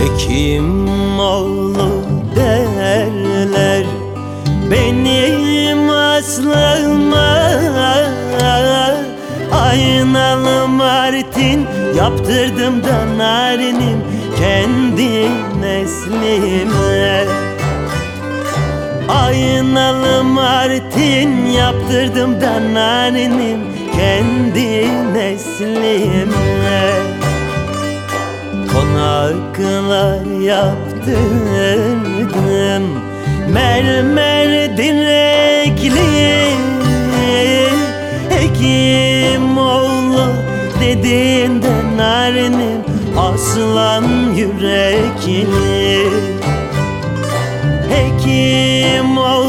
Hekim oğlu derler Benim aslıma. Aynalı Martin Yaptırdım da narinim Kendi neslime Aynalı Martin Yaptırdım da narinim Kendi neslime Konaklar yaptırdım. Mermer direkli Hekimoğlu dediğinde narinim Aslan yürekli. Hekimoğlu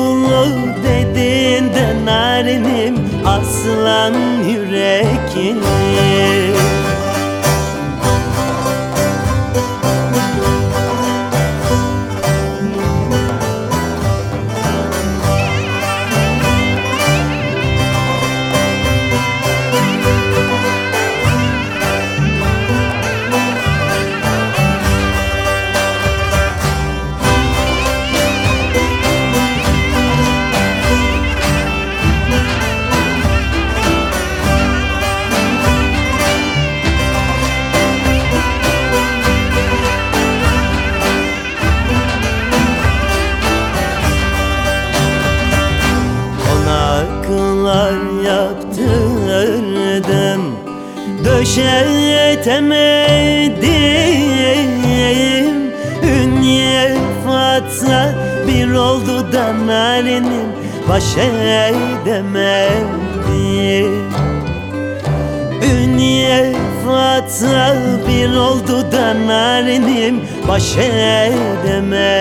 dediğinde narinim Aslan yürekli Konaklar yaptırdım Döşetemedim Ünye fatsa bir oldu da narinim Baş edemedim Ünye fatsa bir oldu da narinim Baş edemedim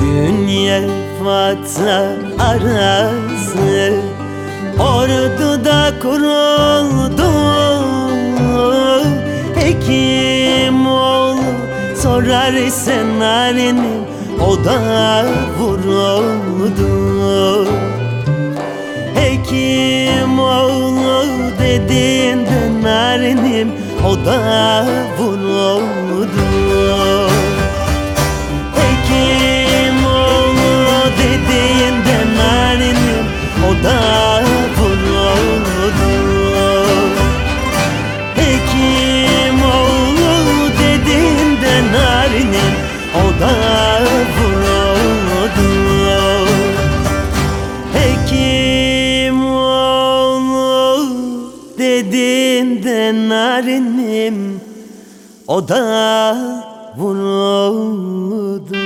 Dünye fatsa arası Ordu'da kuruldu. Hekimoğlu sorar isen narinim O da vuruldu. Hekimoğlu dediğinde narinim O da vuruldu dediğinde narinim O da vuruldu Hekimoğlu dediğinde narinim O da vuruldu Hekimoğlu dediğinde narinim O da vuruldu